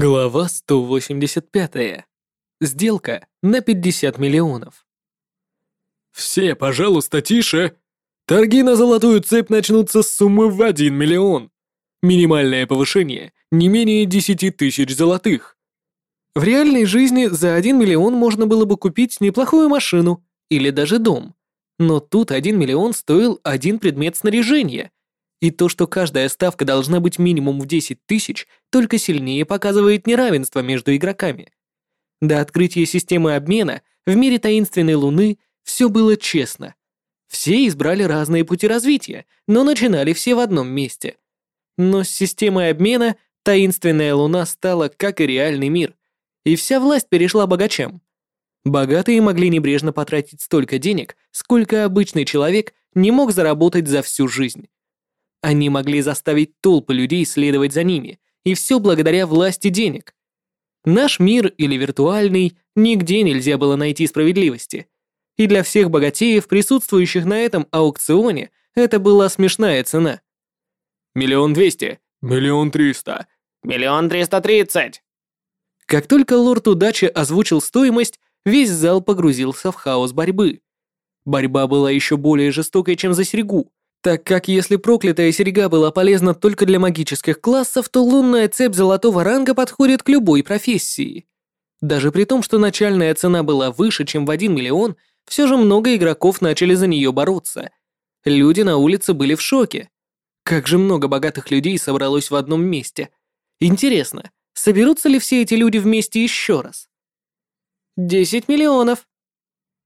Глава 185. Сделка на 50 миллионов. «Все, пожалуйста, тише! Торги на золотую цепь начнутся с суммы в 1 миллион. Минимальное повышение не менее 10 тысяч золотых». В реальной жизни за 1 миллион можно было бы купить неплохую машину или даже дом. Но тут 1 миллион стоил один предмет снаряжения, и то, что каждая ставка должна быть минимум в 10 тысяч, только сильнее показывает неравенство между игроками. До открытия системы обмена в мире таинственной Луны все было честно. Все избрали разные пути развития, но начинали все в одном месте. Но с системой обмена таинственная Луна стала как и реальный мир, и вся власть перешла богачам. Богатые могли небрежно потратить столько денег, сколько обычный человек не мог заработать за всю жизнь. Они могли заставить толпы людей следовать за ними, и все благодаря власти денег. Наш мир или виртуальный, нигде нельзя было найти справедливости. И для всех богатеев, присутствующих на этом аукционе, это была смешная цена. Миллион двести, миллион триста, миллион триста тридцать. Как только лорд удачи озвучил стоимость, весь зал погрузился в хаос борьбы. Борьба была еще более жестокой, чем за серьгу, так как если проклятая серьга была полезна только для магических классов, то лунная цепь золотого ранга подходит к любой профессии. Даже при том, что начальная цена была выше, чем в 1 миллион, все же много игроков начали за нее бороться. Люди на улице были в шоке. Как же много богатых людей собралось в одном месте. Интересно, соберутся ли все эти люди вместе еще раз? 10 миллионов.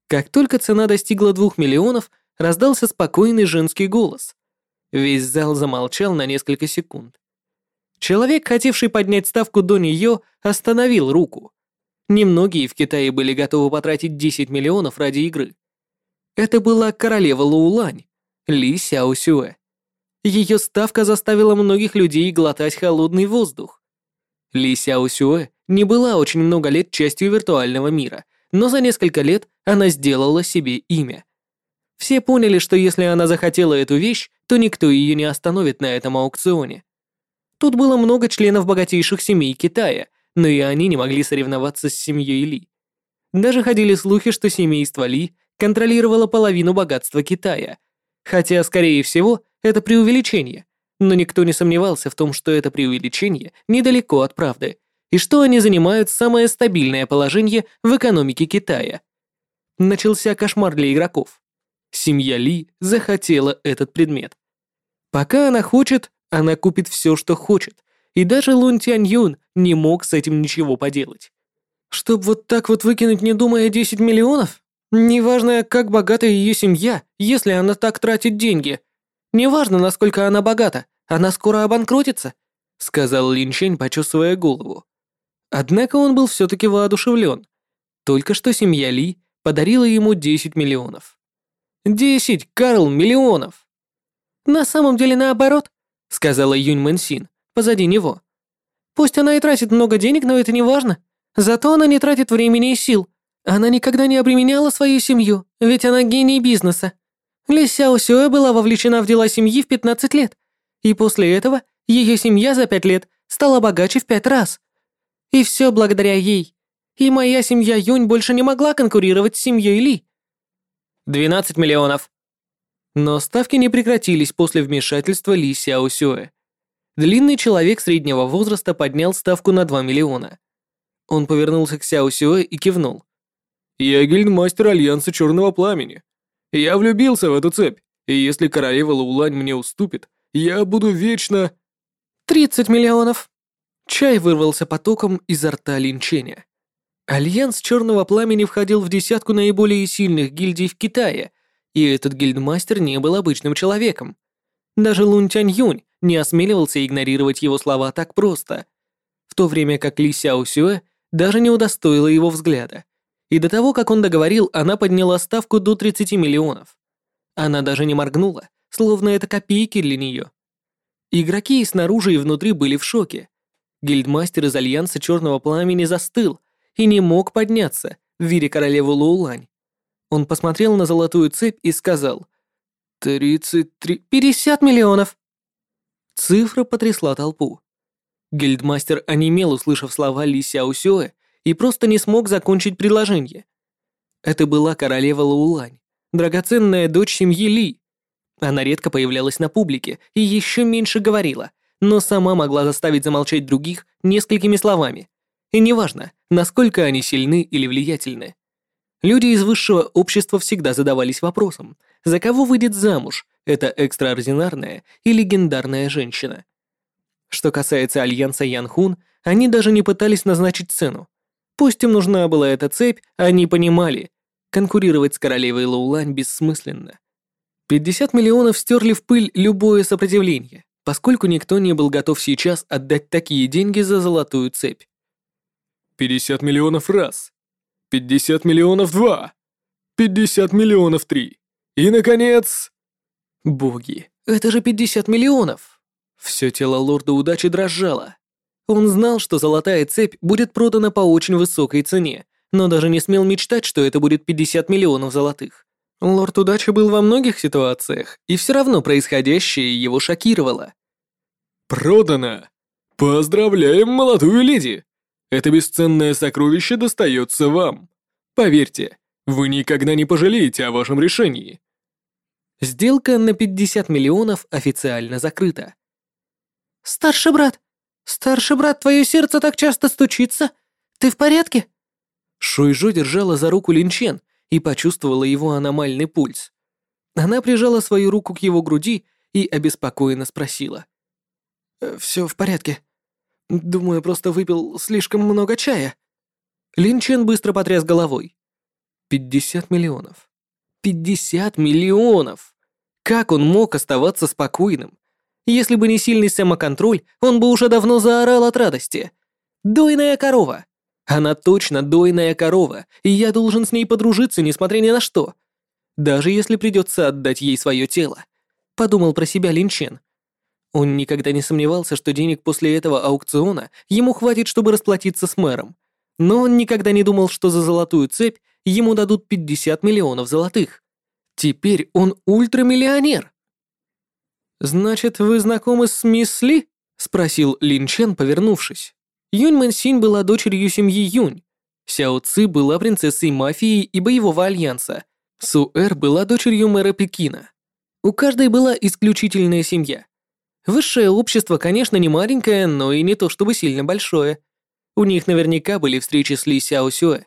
Как только цена достигла 2 миллионов, раздался спокойный женский голос. Весь зал замолчал на несколько секунд. Человек, хотевший поднять ставку до нее, остановил руку. Немногие в Китае были готовы потратить 10 миллионов ради игры. Это была королева Лоулань, Ли Сяо Сюэ. Ее ставка заставила многих людей глотать холодный воздух. Ли Сяо Сюэ не была очень много лет частью виртуального мира, но за несколько лет она сделала себе имя – все поняли, что если она захотела эту вещь, то никто ее не остановит на этом аукционе. Тут было много членов богатейших семей Китая, но и они не могли соревноваться с семьей Ли. Даже ходили слухи, что семейство Ли контролировало половину богатства Китая. Хотя, скорее всего, это преувеличение. Но никто не сомневался в том, что это преувеличение недалеко от правды, и что они занимают самое стабильное положение в экономике Китая. Начался кошмар для игроков. Семья Ли захотела этот предмет. Пока она хочет, она купит все, что хочет, и даже Лун Тянь Юн не мог с этим ничего поделать. Чтоб вот так вот выкинуть, не думая 10 миллионов? Неважно, как богата ее семья, если она так тратит деньги. Неважно, насколько она богата, она скоро обанкротится, сказал Лин Чэнь, почесывая голову. Однако он был все-таки воодушевлен. Только что семья Ли подарила ему 10 миллионов. Десять, Карл, миллионов!» «На самом деле наоборот», — сказала Юнь Мэнсин, позади него. «Пусть она и тратит много денег, но это не важно. Зато она не тратит времени и сил. Она никогда не обременяла свою семью, ведь она гений бизнеса. Ли Сяо Сюэ была вовлечена в дела семьи в 15 лет, и после этого ее семья за 5 лет стала богаче в 5 раз. И все благодаря ей. И моя семья Юнь больше не могла конкурировать с семьей Ли. 12 миллионов. Но ставки не прекратились после вмешательства Ли Сяо. Длинный человек среднего возраста поднял ставку на 2 миллиона. Он повернулся к Сяо и кивнул. «Я гильдмастер Альянса Черного Пламени. Я влюбился в эту цепь, и если королева Лаулань мне уступит, я буду вечно...» «30 миллионов!» Чай вырвался потоком изо рта Линченя. Альянс Черного Пламени входил в десятку наиболее сильных гильдий в Китае, и этот гильдмастер не был обычным человеком. Даже Лун Тянь Юнь не осмеливался игнорировать его слова так просто, в то время как Ли Сяо Сюэ даже не удостоила его взгляда. И до того, как он договорил, она подняла ставку до 30 миллионов. Она даже не моргнула, словно это копейки для нее. Игроки и снаружи, и внутри были в шоке. Гильдмастер из Альянса Черного Пламени застыл, и не мог подняться в виде королевы Лоулань. Он посмотрел на золотую цепь и сказал «Тридцать три... Пятьдесят миллионов!» Цифра потрясла толпу. Гильдмастер онемел, услышав слова Ли Сяосюэ, и просто не смог закончить предложение. Это была королева Лаулань, драгоценная дочь семьи Ли. Она редко появлялась на публике и еще меньше говорила, но сама могла заставить замолчать других несколькими словами. И неважно, насколько они сильны или влиятельны. Люди из высшего общества всегда задавались вопросом, за кого выйдет замуж эта экстраординарная и легендарная женщина. Что касается альянса Янхун, они даже не пытались назначить цену. Пусть им нужна была эта цепь, они понимали, конкурировать с королевой Лоулань бессмысленно. 50 миллионов стерли в пыль любое сопротивление, поскольку никто не был готов сейчас отдать такие деньги за золотую цепь. 50 миллионов раз. 50 миллионов два. 50 миллионов три. И, наконец... Боги, это же 50 миллионов! Все тело лорда удачи дрожало. Он знал, что золотая цепь будет продана по очень высокой цене, но даже не смел мечтать, что это будет 50 миллионов золотых. Лорд удачи был во многих ситуациях, и все равно происходящее его шокировало. «Продано! Поздравляем, молодую леди! Это бесценное сокровище достается вам. Поверьте, вы никогда не пожалеете о вашем решении». Сделка на 50 миллионов официально закрыта. «Старший брат, старший брат, твое сердце так часто стучится. Ты в порядке?» Шуйжо держала за руку Линчен и почувствовала его аномальный пульс. Она прижала свою руку к его груди и обеспокоенно спросила. «Э, «Все в порядке. Думаю, просто выпил слишком много чая». Линчен быстро потряс головой. «Пятьдесят миллионов. Пятьдесят миллионов! Как он мог оставаться спокойным? Если бы не сильный самоконтроль, он бы уже давно заорал от радости. Дойная корова! Она точно дойная корова, и я должен с ней подружиться, несмотря ни на что. Даже если придется отдать ей свое тело. Подумал про себя Линчен. Он никогда не сомневался, что денег после этого аукциона ему хватит, чтобы расплатиться с мэром. Но он никогда не думал, что за золотую цепь ему дадут 50 миллионов золотых. Теперь он ультрамиллионер. «Значит, вы знакомы с мисс Ли?» — спросил Лин Чен, повернувшись. Юнь Мэнсинь была дочерью семьи Юнь. Сяо Ци была принцессой мафии и боевого альянса. Су Эр была дочерью мэра Пекина. У каждой была исключительная семья. Высшее общество, конечно, не маленькое, но и не то чтобы сильно большое. У них наверняка были встречи с Ли Сяо Сюэ.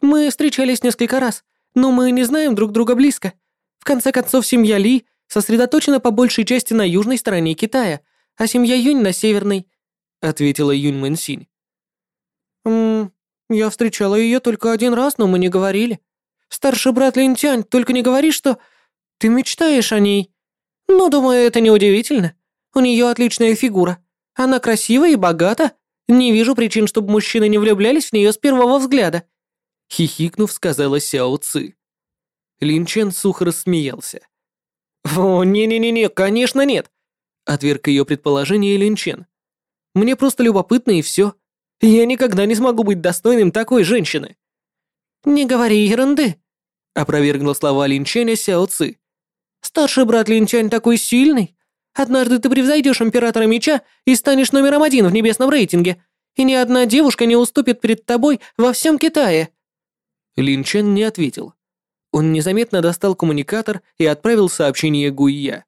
«Мы встречались несколько раз, но мы не знаем друг друга близко. В конце концов, семья Ли сосредоточена по большей части на южной стороне Китая, а семья Юнь на северной ответила Юнь Мэнсинь. «Ммм, я встречала ее только один раз, но мы не говорили. Старший брат Линтянь, только не говори, что ты мечтаешь о ней. Ну, думаю, это неудивительно. У нее отличная фигура. Она красива и богата. Не вижу причин, чтобы мужчины не влюблялись в нее с первого взгляда», хихикнув, сказала Сяо Ци. Лин Чен сухо рассмеялся. «О, не-не-не, конечно нет», отверг ее предположение Лин Чен. Мне просто любопытно и все. Я никогда не смогу быть достойным такой женщины». «Не говори ерунды», — опровергла слова Линчаня Сяо Ци. «Старший брат Линчань такой сильный. Однажды ты превзойдешь Императора Меча и станешь номером один в небесном рейтинге, и ни одна девушка не уступит перед тобой во всем Китае». Линчан не ответил. Он незаметно достал коммуникатор и отправил сообщение Гуйя.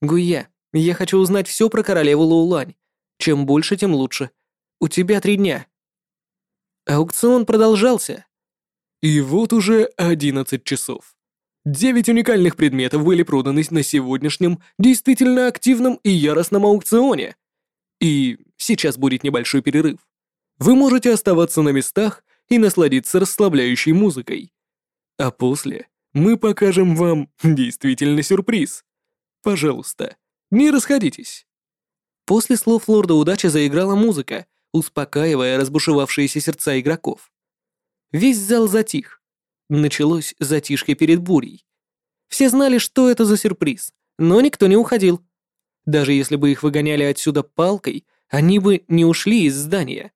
«Гуйя, я хочу узнать все про королеву Лоулань. Чем больше, тем лучше. У тебя три дня». Аукцион продолжался. И вот уже 11 часов. Девять уникальных предметов были проданы на сегодняшнем действительно активном и яростном аукционе. И сейчас будет небольшой перерыв. Вы можете оставаться на местах и насладиться расслабляющей музыкой. А после мы покажем вам действительно сюрприз. Пожалуйста, не расходитесь. После слов лорда удачи заиграла музыка, успокаивая разбушевавшиеся сердца игроков. Весь зал затих. Началось затишье перед бурей. Все знали, что это за сюрприз, но никто не уходил. Даже если бы их выгоняли отсюда палкой, они бы не ушли из здания.